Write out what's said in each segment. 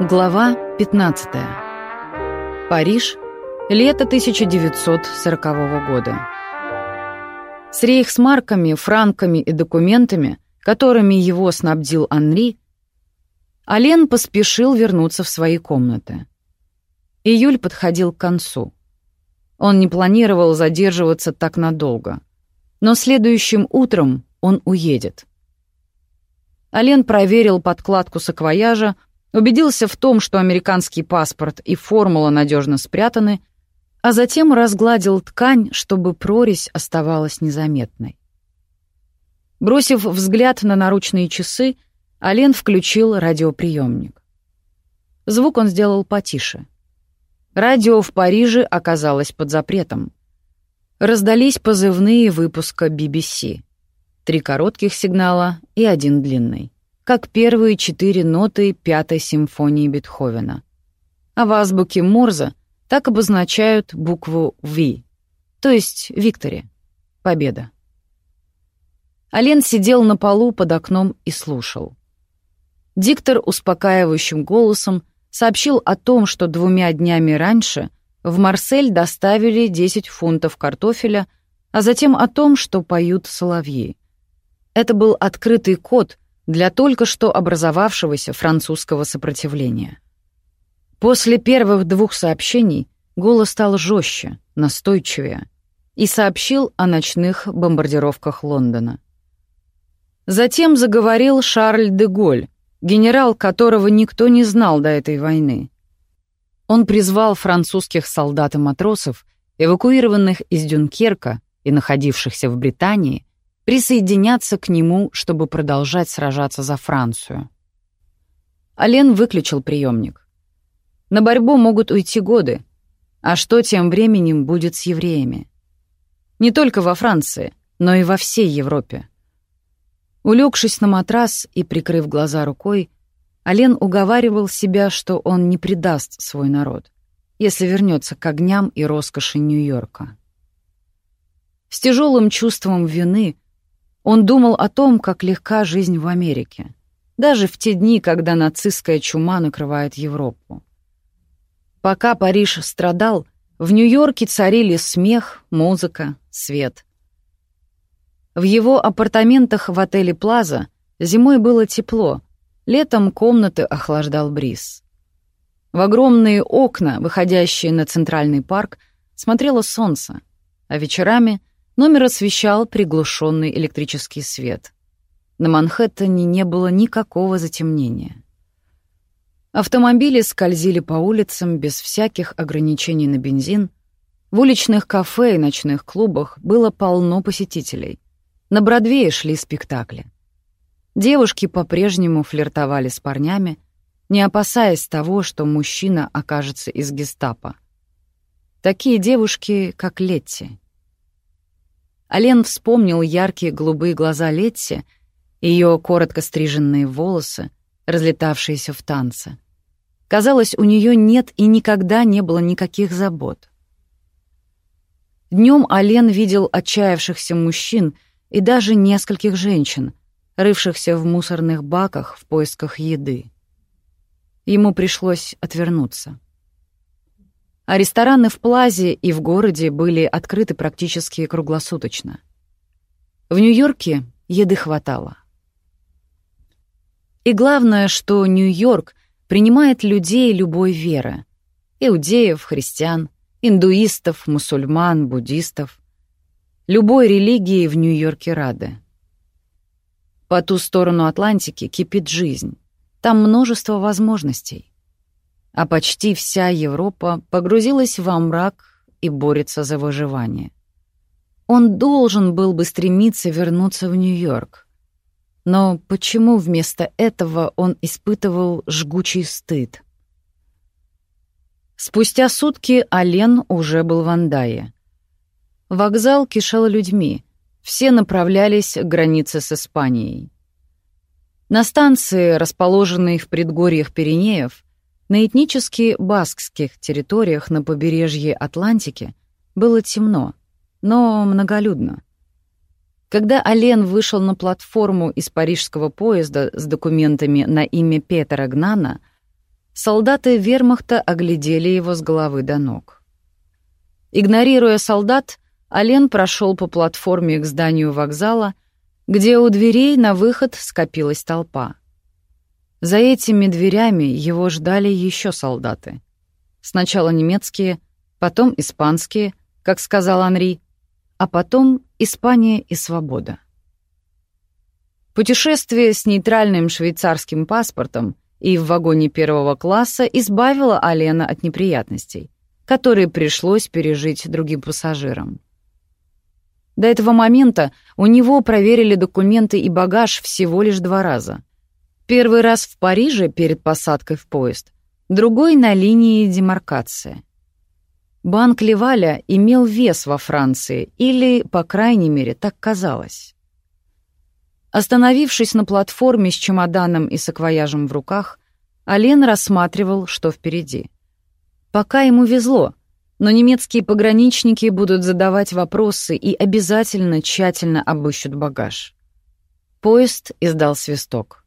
Глава 15. Париж. Лето 1940 года. С рейхсмарками, франками и документами, которыми его снабдил Анри, Ален поспешил вернуться в свои комнаты. Июль подходил к концу. Он не планировал задерживаться так надолго. Но следующим утром он уедет. Ален проверил подкладку саквояжа, убедился в том, что американский паспорт и формула надежно спрятаны, а затем разгладил ткань, чтобы прорезь оставалась незаметной. Бросив взгляд на наручные часы, Ален включил радиоприемник. Звук он сделал потише. Радио в Париже оказалось под запретом. Раздались позывные выпуска BBC. Три коротких сигнала и один длинный как первые четыре ноты Пятой симфонии Бетховена. А в азбуке Морзе так обозначают букву «В», то есть «Виктори» — «Победа». Ален сидел на полу под окном и слушал. Диктор успокаивающим голосом сообщил о том, что двумя днями раньше в Марсель доставили 10 фунтов картофеля, а затем о том, что поют соловьи. Это был открытый код — для только что образовавшегося французского сопротивления. После первых двух сообщений голос стал жестче, настойчивее и сообщил о ночных бомбардировках Лондона. Затем заговорил Шарль де Голь, генерал которого никто не знал до этой войны. Он призвал французских солдат и матросов, эвакуированных из Дюнкерка и находившихся в Британии, присоединяться к нему, чтобы продолжать сражаться за Францию. Ален выключил приемник. На борьбу могут уйти годы. А что тем временем будет с евреями? Не только во Франции, но и во всей Европе. Улегшись на матрас и прикрыв глаза рукой, Ален уговаривал себя, что он не предаст свой народ, если вернется к огням и роскоши Нью-Йорка. С тяжелым чувством вины он думал о том, как легка жизнь в Америке, даже в те дни, когда нацистская чума накрывает Европу. Пока Париж страдал, в Нью-Йорке царили смех, музыка, свет. В его апартаментах в отеле «Плаза» зимой было тепло, летом комнаты охлаждал бриз. В огромные окна, выходящие на центральный парк, смотрело солнце, а вечерами — Номер освещал приглушенный электрический свет. На Манхэттене не было никакого затемнения. Автомобили скользили по улицам без всяких ограничений на бензин. В уличных кафе и ночных клубах было полно посетителей. На Бродвее шли спектакли. Девушки по-прежнему флиртовали с парнями, не опасаясь того, что мужчина окажется из гестапо. Такие девушки, как Летти — Ален вспомнил яркие голубые глаза Летти, ее коротко стриженные волосы, разлетавшиеся в танце. Казалось, у нее нет и никогда не было никаких забот. Днем Ален видел отчаявшихся мужчин и даже нескольких женщин, рывшихся в мусорных баках в поисках еды. Ему пришлось отвернуться а рестораны в Плазе и в городе были открыты практически круглосуточно. В Нью-Йорке еды хватало. И главное, что Нью-Йорк принимает людей любой веры — иудеев, христиан, индуистов, мусульман, буддистов. Любой религии в Нью-Йорке рады. По ту сторону Атлантики кипит жизнь. Там множество возможностей а почти вся Европа погрузилась во мрак и борется за выживание. Он должен был бы стремиться вернуться в Нью-Йорк. Но почему вместо этого он испытывал жгучий стыд? Спустя сутки Ален уже был в Андае. Вокзал кишел людьми, все направлялись к границе с Испанией. На станции, расположенной в предгорьях Пиренеев, на этнически баскских территориях на побережье Атлантики было темно, но многолюдно. Когда Ален вышел на платформу из парижского поезда с документами на имя Петера Гнана, солдаты вермахта оглядели его с головы до ног. Игнорируя солдат, Ален прошел по платформе к зданию вокзала, где у дверей на выход скопилась толпа. За этими дверями его ждали еще солдаты. Сначала немецкие, потом испанские, как сказал Анри, а потом Испания и свобода. Путешествие с нейтральным швейцарским паспортом и в вагоне первого класса избавило Алена от неприятностей, которые пришлось пережить другим пассажирам. До этого момента у него проверили документы и багаж всего лишь два раза. Первый раз в Париже перед посадкой в поезд, другой на линии демаркации. Банк Леваля имел вес во Франции, или, по крайней мере, так казалось. Остановившись на платформе с чемоданом и саквояжем в руках, Ален рассматривал, что впереди. Пока ему везло, но немецкие пограничники будут задавать вопросы и обязательно тщательно обыщут багаж. Поезд издал свисток.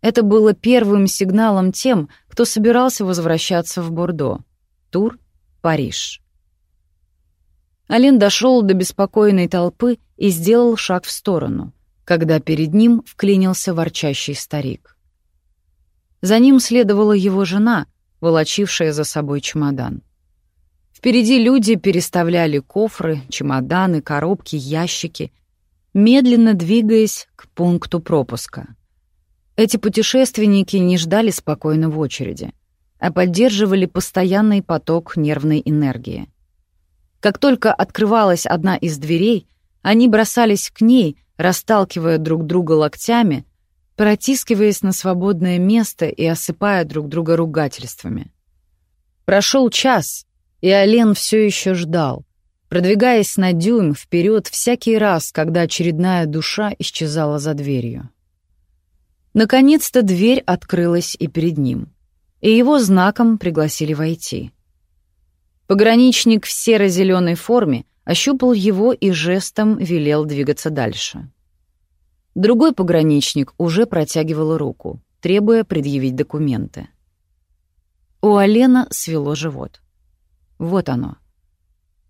Это было первым сигналом тем, кто собирался возвращаться в Бордо. Тур, Париж. Ален дошел до беспокойной толпы и сделал шаг в сторону — когда перед ним вклинился ворчащий старик. За ним следовала его жена, волочившая за собой чемодан. Впереди люди переставляли кофры, чемоданы, коробки, ящики, медленно двигаясь к пункту пропуска. Эти путешественники не ждали спокойно в очереди, а поддерживали постоянный поток нервной энергии. Как только открывалась одна из дверей, они бросались к ней — расталкивая друг друга локтями, протискиваясь на свободное место и осыпая друг друга ругательствами. Прошел час, и Ален все еще ждал, продвигаясь на дюйм вперед всякий раз, когда очередная душа исчезала за дверью. Наконец-то дверь открылась и перед ним, и его знаком пригласили войти. Пограничник в серо-зеленой форме ощупал его и жестом велел двигаться дальше. Другой пограничник уже протягивал руку, требуя предъявить документы. У Алена свело живот. Вот оно.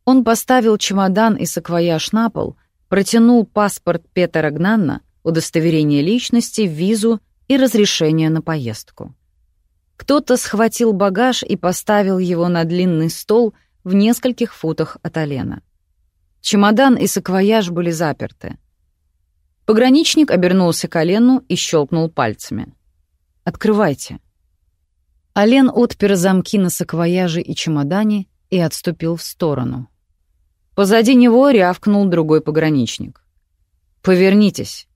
Он поставил чемодан и саквояж на пол, протянул паспорт Петера Гнанна, удостоверение личности, визу и разрешение на поездку. Кто-то схватил багаж и поставил его на длинный стол в нескольких футах от Алена. Чемодан и саквояж были заперты. Пограничник обернулся к Олену и щелкнул пальцами. «Открывайте». Олен отпер замки на саквояже и чемодане и отступил в сторону. Позади него рявкнул другой пограничник. «Повернитесь».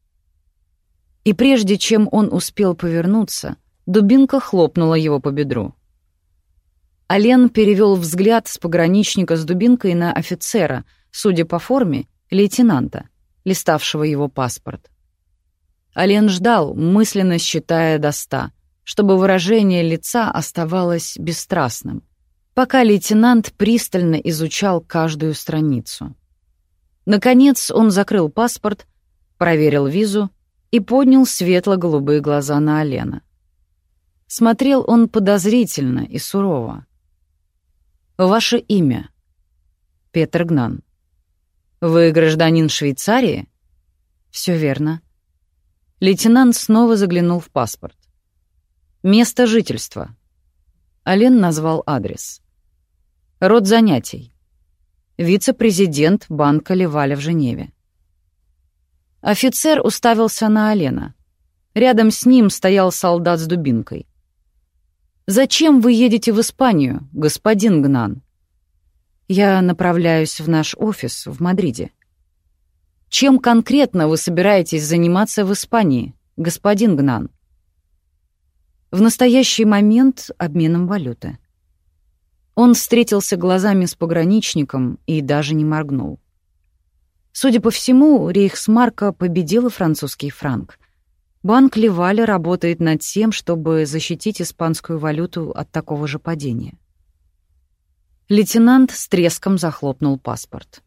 И прежде чем он успел повернуться, дубинка хлопнула его по бедру. Ален перевел взгляд с пограничника с дубинкой на офицера, судя по форме, лейтенанта, листавшего его паспорт. Ален ждал, мысленно считая до ста, чтобы выражение лица оставалось бесстрастным, пока лейтенант пристально изучал каждую страницу. Наконец он закрыл паспорт, проверил визу и поднял светло-голубые глаза на Алена. Смотрел он подозрительно и сурово. «Ваше имя?» «Петр Гнан». «Вы гражданин Швейцарии?» «Все верно». Лейтенант снова заглянул в паспорт. «Место жительства». Ален назвал адрес. «Род занятий». Вице-президент банка Леваля в Женеве. Офицер уставился на Алена. Рядом с ним стоял солдат с дубинкой. «Зачем вы едете в Испанию, господин Гнан?» Я направляюсь в наш офис в Мадриде. Чем конкретно вы собираетесь заниматься в Испании, господин Гнан? В настоящий момент обменом валюты. Он встретился глазами с пограничником и даже не моргнул. Судя по всему, Рейхсмарка победила французский франк. Банк Леваля работает над тем, чтобы защитить испанскую валюту от такого же падения. Лейтенант с треском захлопнул паспорт.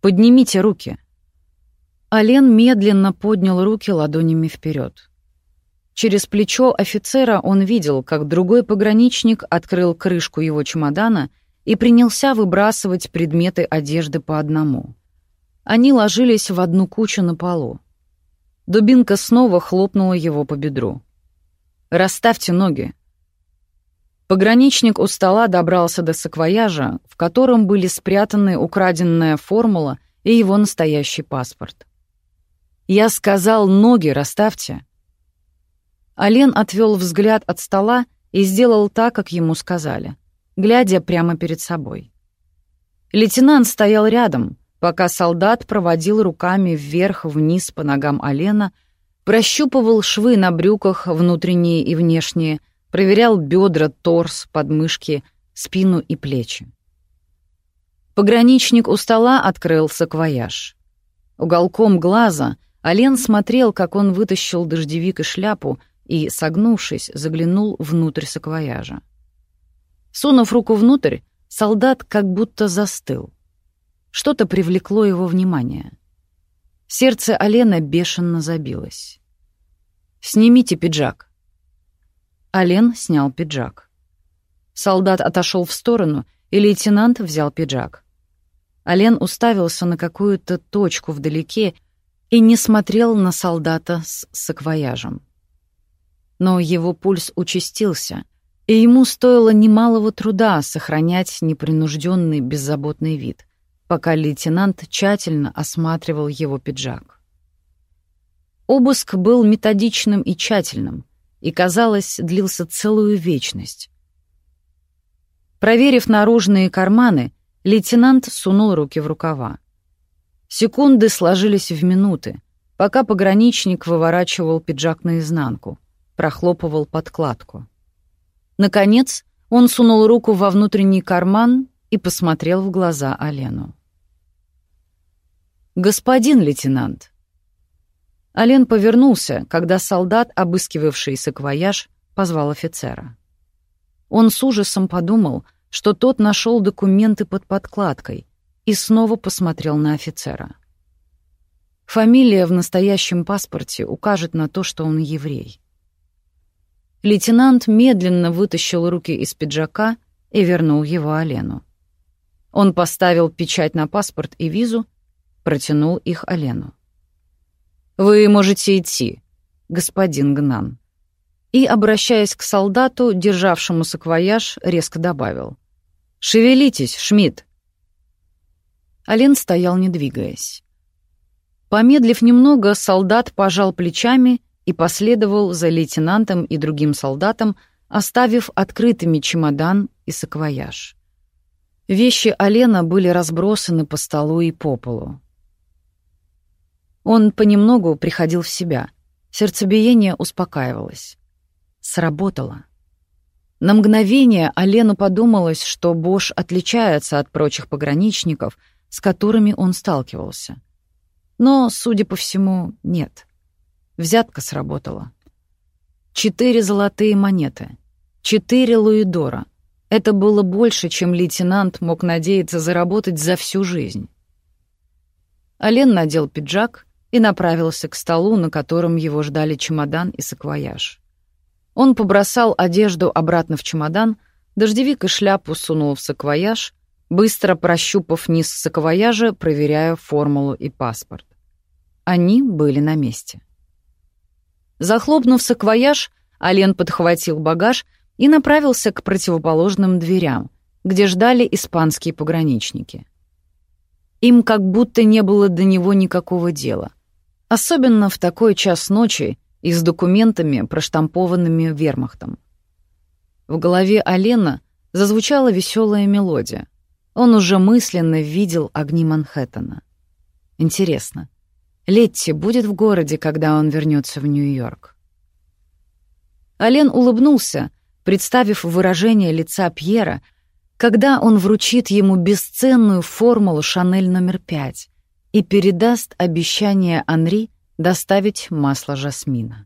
«Поднимите руки». Ален медленно поднял руки ладонями вперед. Через плечо офицера он видел, как другой пограничник открыл крышку его чемодана и принялся выбрасывать предметы одежды по одному. Они ложились в одну кучу на полу. Дубинка снова хлопнула его по бедру. «Расставьте ноги». Пограничник у стола добрался до саквояжа, в котором были спрятаны украденная формула и его настоящий паспорт. «Я сказал, ноги расставьте». Ален отвел взгляд от стола и сделал так, как ему сказали, глядя прямо перед собой. Лейтенант стоял рядом, пока солдат проводил руками вверх-вниз по ногам Алена, прощупывал швы на брюках, внутренние и внешние, проверял бедра, торс, подмышки, спину и плечи. Пограничник у стола открыл саквояж. Уголком глаза Ален смотрел, как он вытащил дождевик и шляпу и, согнувшись, заглянул внутрь саквояжа. Сунув руку внутрь, солдат как будто застыл. Что-то привлекло его внимание. Сердце Алена бешено забилось. «Снимите пиджак». Ален снял пиджак. Солдат отошел в сторону, и лейтенант взял пиджак. Ален уставился на какую-то точку вдалеке и не смотрел на солдата с саквояжем но его пульс участился, и ему стоило немалого труда сохранять непринужденный беззаботный вид, пока лейтенант тщательно осматривал его пиджак. Обыск был методичным и тщательным, и, казалось, длился целую вечность. Проверив наружные карманы, лейтенант сунул руки в рукава. Секунды сложились в минуты, пока пограничник выворачивал пиджак наизнанку — прохлопывал подкладку. Наконец, он сунул руку во внутренний карман и посмотрел в глаза Алену. «Господин лейтенант!» Ален повернулся, когда солдат, обыскивавший саквояж, позвал офицера. Он с ужасом подумал, что тот нашел документы под подкладкой, и снова посмотрел на офицера. Фамилия в настоящем паспорте укажет на то, что он еврей. Лейтенант медленно вытащил руки из пиджака и вернул его Алену. Он поставил печать на паспорт и визу, протянул их Алену. «Вы можете идти, господин Гнан». И, обращаясь к солдату, державшему саквояж, резко добавил. «Шевелитесь, Шмидт!» Ален стоял, не двигаясь. Помедлив немного, солдат пожал плечами и последовал за лейтенантом и другим солдатом, оставив открытыми чемодан и саквояж. Вещи Алена были разбросаны по столу и по полу. Он понемногу приходил в себя. Сердцебиение успокаивалось. Сработало. На мгновение Алену подумалось, что Бош отличается от прочих пограничников, с которыми он сталкивался. Но, судя по всему, нет. Взятка сработала. Четыре золотые монеты. Четыре луидора. Это было больше, чем лейтенант мог надеяться заработать за всю жизнь. Ален надел пиджак и направился к столу, на котором его ждали чемодан и саквояж. Он побросал одежду обратно в чемодан, дождевик и шляпу сунул в саквояж, быстро прощупав низ саквояжа, проверяя формулу и паспорт. Они были на месте. Захлопнув саквояж, Ален подхватил багаж и направился к противоположным дверям, где ждали испанские пограничники. Им как будто не было до него никакого дела. Особенно в такой час ночи и с документами, проштампованными вермахтом. В голове Алена зазвучала веселая мелодия. Он уже мысленно видел огни Манхэттена. Интересно, Летти будет в городе, когда он вернется в Нью-Йорк. Ален улыбнулся, представив выражение лица Пьера, когда он вручит ему бесценную формулу «Шанель номер пять» и передаст обещание Анри доставить масло жасмина.